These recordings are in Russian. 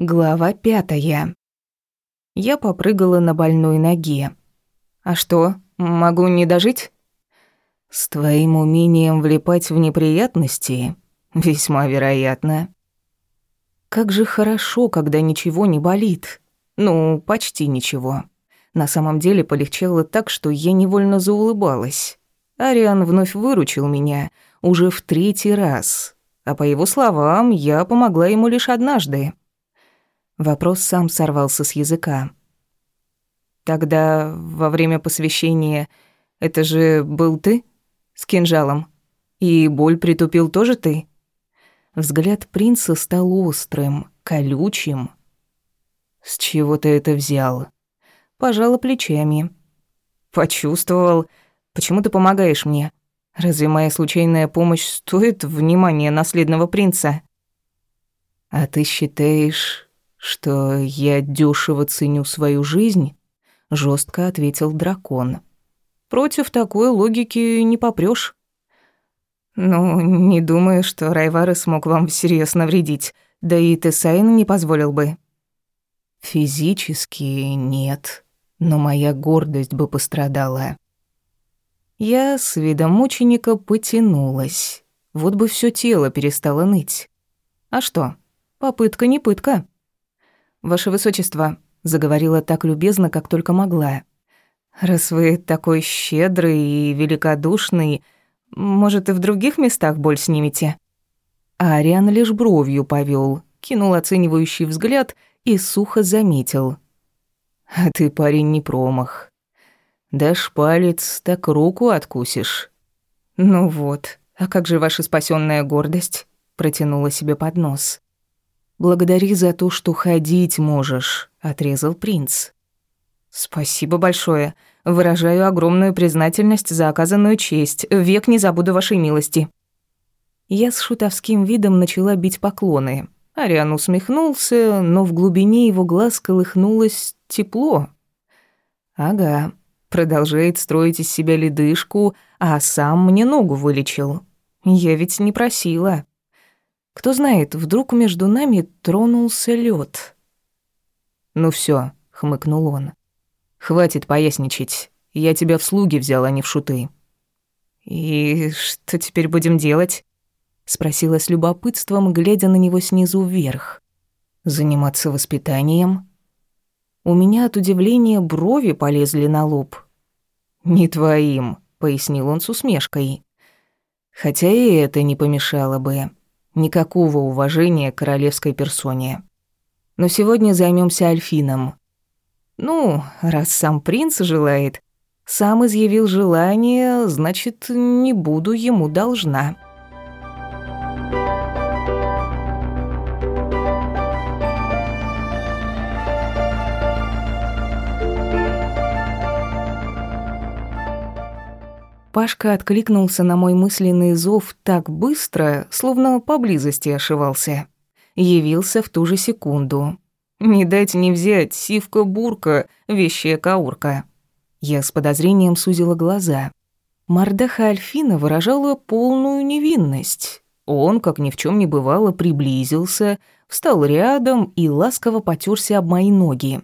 Глава пятая. Я попрыгала на больной ноге. А что, могу не дожить? С твоим умением влипать в неприятности весьма вероятно. Как же хорошо, когда ничего не болит. Ну, почти ничего. На самом деле полегчало так, что я невольно заулыбалась. Ариан вновь выручил меня уже в третий раз. А по его словам, я помогла ему лишь однажды. Вопрос сам сорвался с языка. «Тогда во время посвящения это же был ты? С кинжалом? И боль притупил тоже ты?» Взгляд принца стал острым, колючим. «С чего ты это взял?» Пожала плечами. «Почувствовал. Почему ты помогаешь мне? Разве моя случайная помощь стоит внимания наследного принца?» «А ты считаешь, что я дешево ценю свою жизнь, жестко ответил дракон. Против такой логики не попрёшь. Ну, не думаю, что Райвары смог вам всерьез навредить, да и Тесайн не позволил бы. Физически нет, но моя гордость бы пострадала. Я с видом мученика потянулась. Вот бы все тело перестало ныть. А что? Попытка не пытка. «Ваше высочество», — заговорила так любезно, как только могла. «Раз вы такой щедрый и великодушный, может, и в других местах боль снимете?» А Ариан лишь бровью повел, кинул оценивающий взгляд и сухо заметил. «А ты, парень, не промах. Дашь палец, так руку откусишь». «Ну вот, а как же ваша спасенная гордость?» протянула себе под нос. «Благодари за то, что ходить можешь», — отрезал принц. «Спасибо большое. Выражаю огромную признательность за оказанную честь. Век не забуду вашей милости». Я с шутовским видом начала бить поклоны. Ариан усмехнулся, но в глубине его глаз колыхнулось тепло. «Ага, продолжает строить из себя ледышку, а сам мне ногу вылечил. Я ведь не просила». Кто знает, вдруг между нами тронулся лед. «Ну все, хмыкнул он. «Хватит поясничать. Я тебя в слуги взял, а не в шуты». «И что теперь будем делать?» Спросила с любопытством, глядя на него снизу вверх. «Заниматься воспитанием?» У меня от удивления брови полезли на лоб. «Не твоим», — пояснил он с усмешкой. «Хотя и это не помешало бы. Никакого уважения к королевской персоне. Но сегодня займемся Альфином. Ну, раз сам принц желает, сам изъявил желание, значит, не буду ему должна. Пашка откликнулся на мой мысленный зов так быстро, словно поблизости ошивался. Явился в ту же секунду. «Не дать не взять, сивка-бурка, вещая каурка». Я с подозрением сузила глаза. Мордаха Альфина выражала полную невинность. Он, как ни в чем не бывало, приблизился, встал рядом и ласково потерся об мои ноги.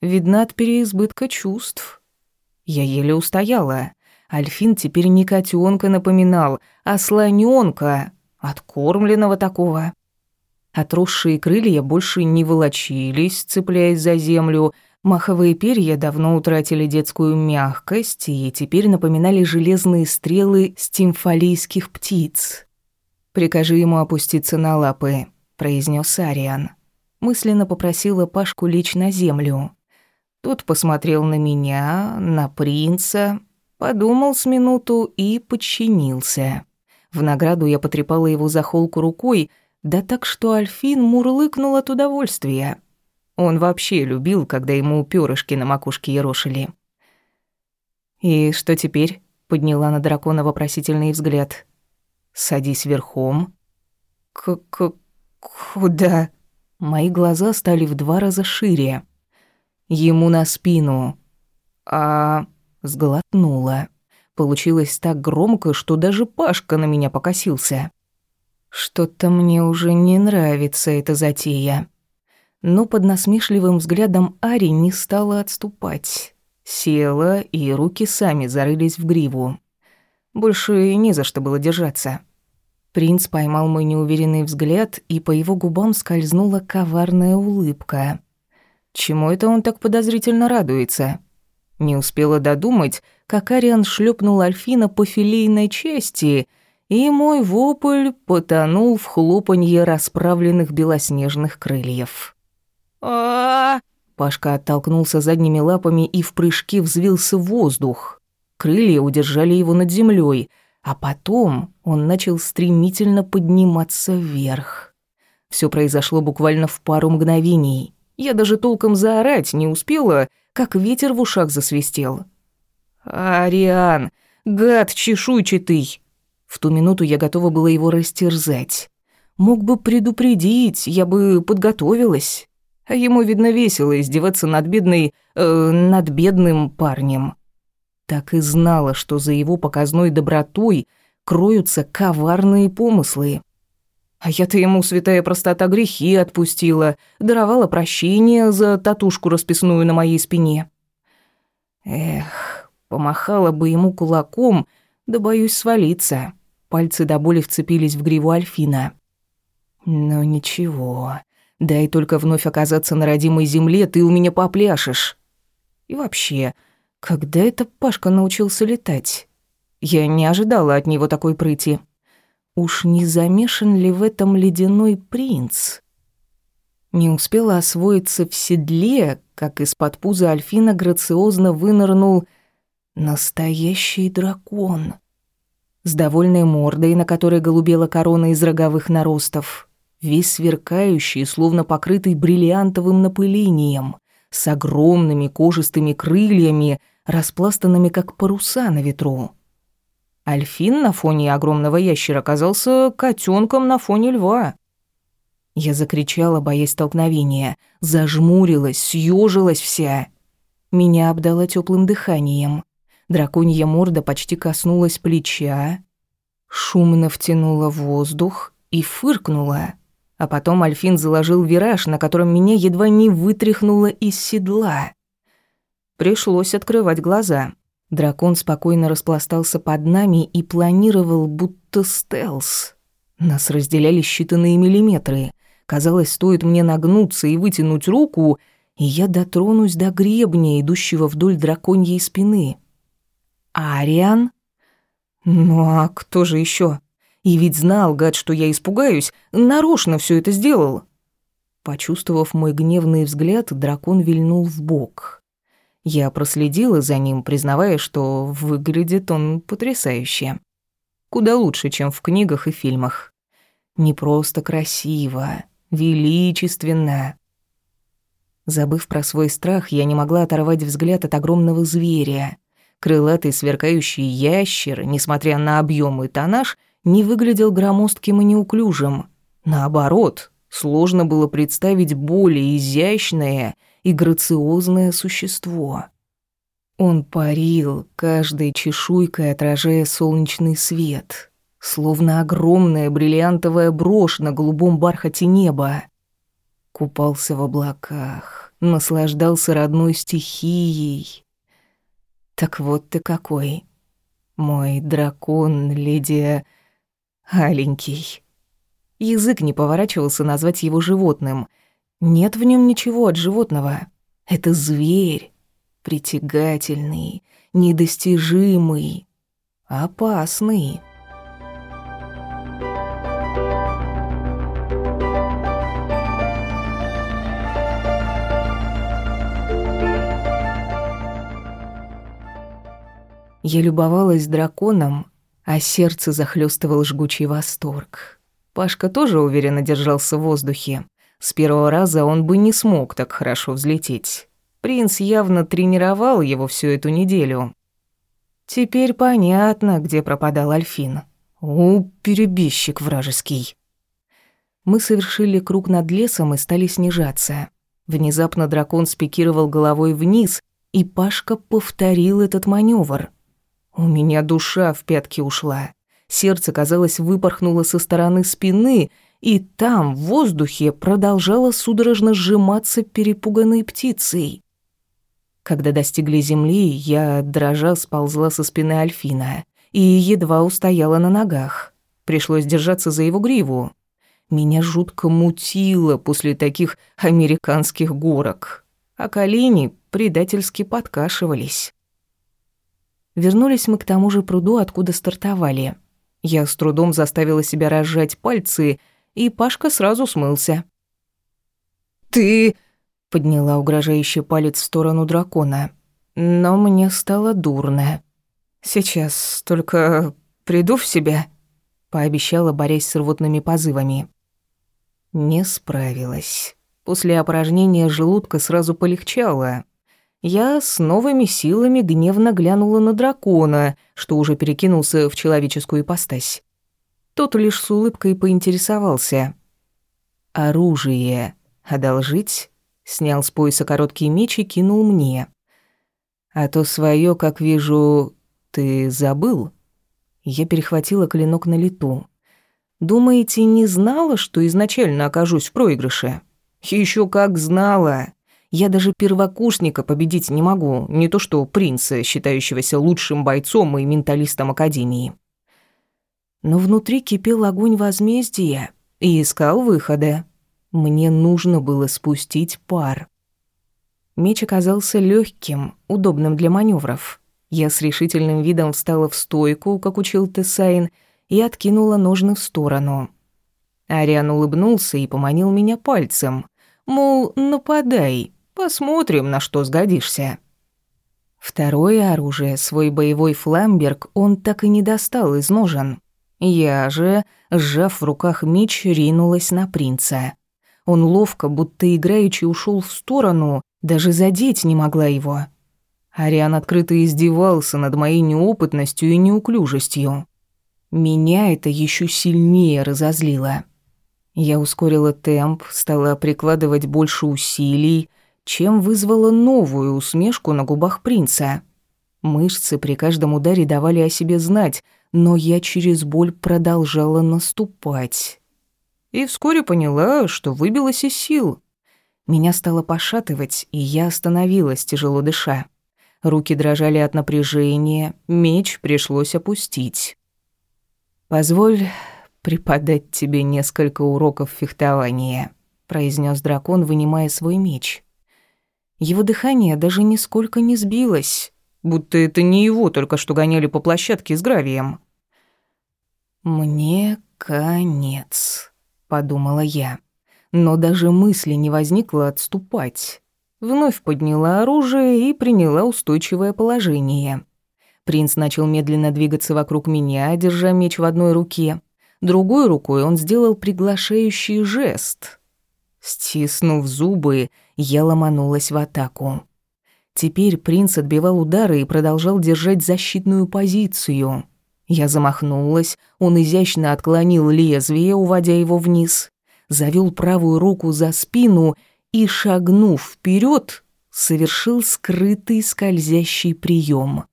Видно от переизбытка чувств. Я еле устояла. Альфин теперь не котенка напоминал, а слоненка, откормленного такого. Отросшие крылья больше не волочились, цепляясь за землю, маховые перья давно утратили детскую мягкость и теперь напоминали железные стрелы стимфалийских птиц. «Прикажи ему опуститься на лапы», — произнес Ариан. Мысленно попросила Пашку лечь на землю. Тот посмотрел на меня, на принца, Подумал с минуту и подчинился. В награду я потрепала его за холку рукой, да так что Альфин мурлыкнул от удовольствия. Он вообще любил, когда ему перышки на макушке ерошили. «И что теперь?» — подняла на дракона вопросительный взгляд. «Садись верхом». «К-к... куда?» Мои глаза стали в два раза шире. «Ему на спину». «А...» Сглотнула. Получилось так громко, что даже Пашка на меня покосился. Что-то мне уже не нравится эта затея. Но под насмешливым взглядом Ари не стала отступать. Села, и руки сами зарылись в гриву. Больше не за что было держаться. Принц поймал мой неуверенный взгляд, и по его губам скользнула коварная улыбка. Чему это он так подозрительно радуется? Не успела додумать, как Ариан шлепнул Альфина по филейной части, и мой вопль потонул в хлопанье расправленных белоснежных крыльев. а Пашка оттолкнулся задними лапами и в прыжке взвился в воздух. Крылья удержали его над землей, а потом он начал стремительно подниматься вверх. Все произошло буквально в пару мгновений. Я даже толком заорать не успела, как ветер в ушах засвистел. «Ариан, гад чешуйчатый!» В ту минуту я готова была его растерзать. Мог бы предупредить, я бы подготовилась. А ему, видно, весело издеваться над бедной... Э, над бедным парнем. Так и знала, что за его показной добротой кроются коварные помыслы. А я-то ему, святая простота, грехи отпустила, даровала прощение за татушку расписную на моей спине. Эх, помахала бы ему кулаком, да боюсь свалиться. Пальцы до боли вцепились в гриву Альфина. Но ничего, дай только вновь оказаться на родимой земле, ты у меня попляшешь. И вообще, когда это Пашка научился летать? Я не ожидала от него такой прыти. Уж не замешан ли в этом ледяной принц? Не успела освоиться в седле, как из-под пуза Альфина грациозно вынырнул настоящий дракон. С довольной мордой, на которой голубела корона из роговых наростов, весь сверкающий, словно покрытый бриллиантовым напылением, с огромными кожистыми крыльями, распластанными как паруса на ветру. Альфин на фоне огромного ящера оказался котенком на фоне льва. Я закричала, боясь столкновения, зажмурилась, съежилась вся. Меня обдало теплым дыханием. Драконья морда почти коснулась плеча, шумно втянула воздух и фыркнула. А потом Альфин заложил вираж, на котором меня едва не вытряхнуло из седла. Пришлось открывать глаза. Дракон спокойно распластался под нами и планировал будто стелс. Нас разделяли считанные миллиметры. Казалось, стоит мне нагнуться и вытянуть руку, и я дотронусь до гребня, идущего вдоль драконьей спины. Ариан? Ну а кто же еще? И ведь знал, гад, что я испугаюсь, нарочно все это сделал. Почувствовав мой гневный взгляд, дракон вильнул в бок. Я проследила за ним, признавая, что выглядит он потрясающе. Куда лучше, чем в книгах и фильмах. Не просто красиво, величественно. Забыв про свой страх, я не могла оторвать взгляд от огромного зверя. Крылатый сверкающий ящер, несмотря на объем и тоннаж, не выглядел громоздким и неуклюжим. Наоборот, сложно было представить более изящное и грациозное существо. Он парил, каждой чешуйкой отражая солнечный свет, словно огромная бриллиантовая брошь на голубом бархате неба. Купался в облаках, наслаждался родной стихией. Так вот ты какой, мой дракон, леди Аленький. Язык не поворачивался назвать его животным — нет в нем ничего от животного. Это зверь. Притягательный, недостижимый, опасный. Я любовалась драконом, а сердце захлестывал жгучий восторг. Пашка тоже уверенно держался в воздухе. С первого раза он бы не смог так хорошо взлететь. Принц явно тренировал его всю эту неделю. Теперь понятно, где пропадал Альфин. У, перебежчик вражеский. Мы совершили круг над лесом и стали снижаться. Внезапно дракон спикировал головой вниз, и Пашка повторил этот маневр. У меня душа в пятки ушла. Сердце, казалось, выпорхнуло со стороны спины, и там, в воздухе, продолжала судорожно сжиматься перепуганной птицей. Когда достигли земли, я, дрожа, сползла со спины Альфина и едва устояла на ногах. Пришлось держаться за его гриву. Меня жутко мутило после таких американских горок, а колени предательски подкашивались. Вернулись мы к тому же пруду, откуда стартовали. Я с трудом заставила себя разжать пальцы, и Пашка сразу смылся. «Ты...» — подняла угрожающий палец в сторону дракона. Но мне стало дурно. «Сейчас только приду в себя», — пообещала, борясь с рвотными позывами. Не справилась. После опорожнения желудка сразу полегчало. Я с новыми силами гневно глянула на дракона, что уже перекинулся в человеческую ипостась. Тот лишь с улыбкой поинтересовался. «Оружие одолжить?» Снял с пояса короткий меч и кинул мне. «А то свое, как вижу, ты забыл?» Я перехватила клинок на лету. «Думаете, не знала, что изначально окажусь в проигрыше?» Еще как знала!» Я даже первокурсника победить не могу, не то что принца, считающегося лучшим бойцом и менталистом Академии. Но внутри кипел огонь возмездия и искал выхода. Мне нужно было спустить пар. Меч оказался легким, удобным для маневров. Я с решительным видом встала в стойку, как учил Тесайн, и откинула ножны в сторону. Ариан улыбнулся и поманил меня пальцем. Мол, нападай, Посмотрим, на что сгодишься». Второе оружие, свой боевой фламберг, он так и не достал из ножен. Я же, сжав в руках меч, ринулась на принца. Он ловко, будто играючи, ушел в сторону, даже задеть не могла его. Ариан открыто издевался над моей неопытностью и неуклюжестью. Меня это еще сильнее разозлило. Я ускорила темп, стала прикладывать больше усилий, чем вызвало новую усмешку на губах принца. Мышцы при каждом ударе давали о себе знать, но я через боль продолжала наступать. И вскоре поняла, что выбилась из сил. Меня стало пошатывать, и я остановилась, тяжело дыша. Руки дрожали от напряжения, меч пришлось опустить. «Позволь преподать тебе несколько уроков фехтования», — произнес дракон, вынимая свой меч. Его дыхание даже нисколько не сбилось, будто это не его только что гоняли по площадке с гравием. «Мне конец», — подумала я. Но даже мысли не возникло отступать. Вновь подняла оружие и приняла устойчивое положение. Принц начал медленно двигаться вокруг меня, держа меч в одной руке. Другой рукой он сделал приглашающий жест. Стиснув зубы, я ломанулась в атаку. Теперь принц отбивал удары и продолжал держать защитную позицию. Я замахнулась, он изящно отклонил лезвие, уводя его вниз, завел правую руку за спину и, шагнув вперед, совершил скрытый скользящий прием.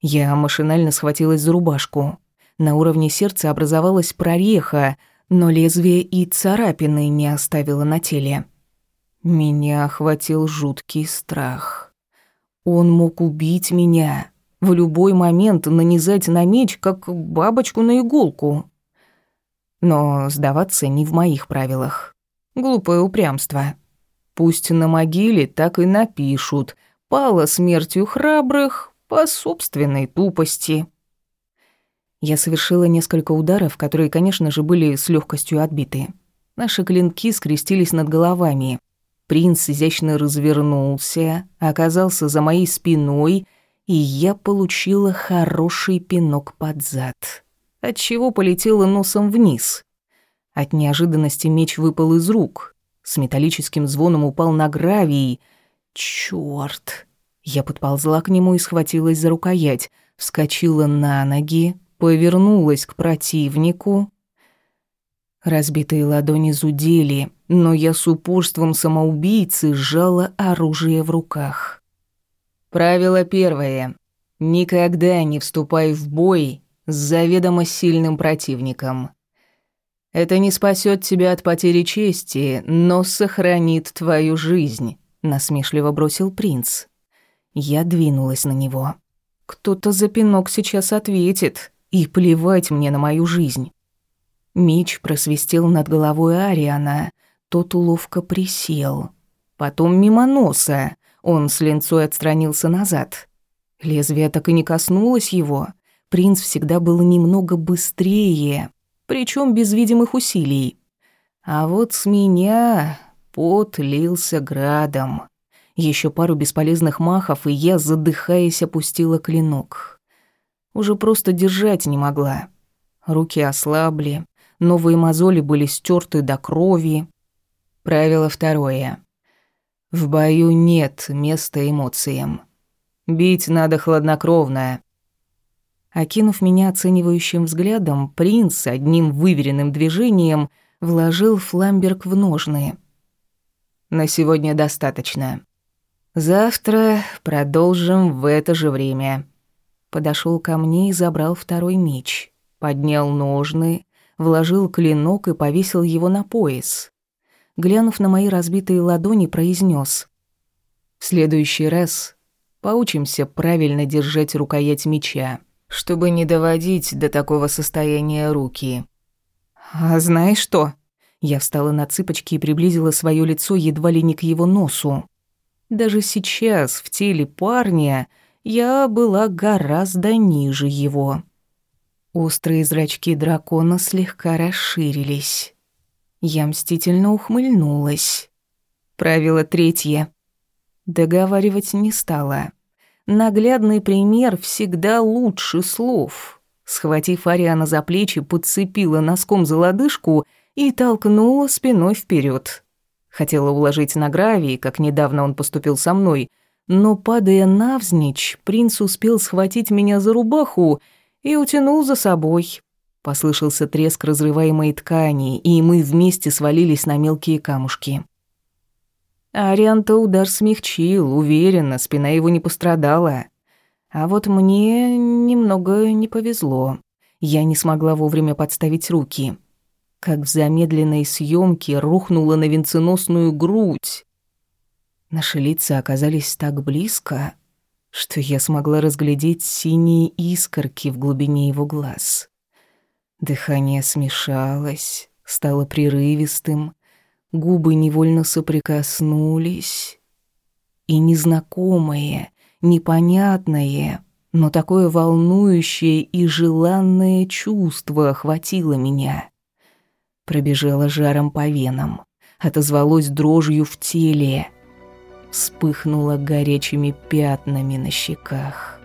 Я машинально схватилась за рубашку. На уровне сердца образовалась прореха, но лезвие и царапины не оставило на теле. Меня охватил жуткий страх. Он мог убить меня, в любой момент нанизать на меч, как бабочку на иголку. Но сдаваться не в моих правилах. Глупое упрямство. Пусть на могиле так и напишут «Пала смертью храбрых по собственной тупости». Я совершила несколько ударов, которые, конечно же, были с легкостью отбиты. Наши клинки скрестились над головами — Принц изящно развернулся, оказался за моей спиной, и я получила хороший пинок под зад, отчего полетела носом вниз. От неожиданности меч выпал из рук, с металлическим звоном упал на гравий. Чёрт! Я подползла к нему и схватилась за рукоять, вскочила на ноги, повернулась к противнику. Разбитые ладони зудели, но я с упорством самоубийцы сжала оружие в руках. Правило первое. Никогда не вступай в бой с заведомо сильным противником. Это не спасет тебя от потери чести, но сохранит твою жизнь», — насмешливо бросил принц. Я двинулась на него. «Кто-то за пинок сейчас ответит, и плевать мне на мою жизнь». Меч просвистел над головой Ариана, тот уловко присел. Потом мимо носа, он с линцой отстранился назад. Лезвие так и не коснулось его. Принц всегда был немного быстрее, причем без видимых усилий. А вот с меня пот лился градом. Еще пару бесполезных махов, и я, задыхаясь, опустила клинок. Уже просто держать не могла. Руки ослабли, новые мозоли были стерты до крови. Правило второе. В бою нет места эмоциям. Бить надо хладнокровно. Окинув меня оценивающим взглядом, принц одним выверенным движением вложил фламберг в ножны. «На сегодня достаточно. Завтра продолжим в это же время». Подошел ко мне и забрал второй меч. Поднял ножны, вложил клинок и повесил его на пояс. Глянув на мои разбитые ладони, произнес: «В следующий раз поучимся правильно держать рукоять меча» чтобы не доводить до такого состояния руки. «А знаешь что?» Я встала на цыпочки и приблизила свое лицо едва ли не к его носу. Даже сейчас, в теле парня, я была гораздо ниже его. Острые зрачки дракона слегка расширились. Я мстительно ухмыльнулась. Правило третье. Договаривать не стала. Наглядный пример всегда лучше слов. Схватив Ариана за плечи, подцепила носком за лодыжку и толкнула спиной вперед. Хотела уложить на гравий, как недавно он поступил со мной, но, падая навзничь, принц успел схватить меня за рубаху и утянул за собой. Послышался треск разрываемой ткани, и мы вместе свалились на мелкие камушки. Арианта удар смягчил, уверенно, спина его не пострадала. А вот мне немного не повезло. Я не смогла вовремя подставить руки. Как в замедленной съемке рухнула на венценосную грудь. Наши лица оказались так близко, что я смогла разглядеть синие искорки в глубине его глаз. Дыхание смешалось, стало прерывистым, Губы невольно соприкоснулись. И незнакомое, непонятное, но такое волнующее и желанное чувство охватило меня. Пробежало жаром по венам, отозвалось дрожью в теле, вспыхнуло горячими пятнами на щеках.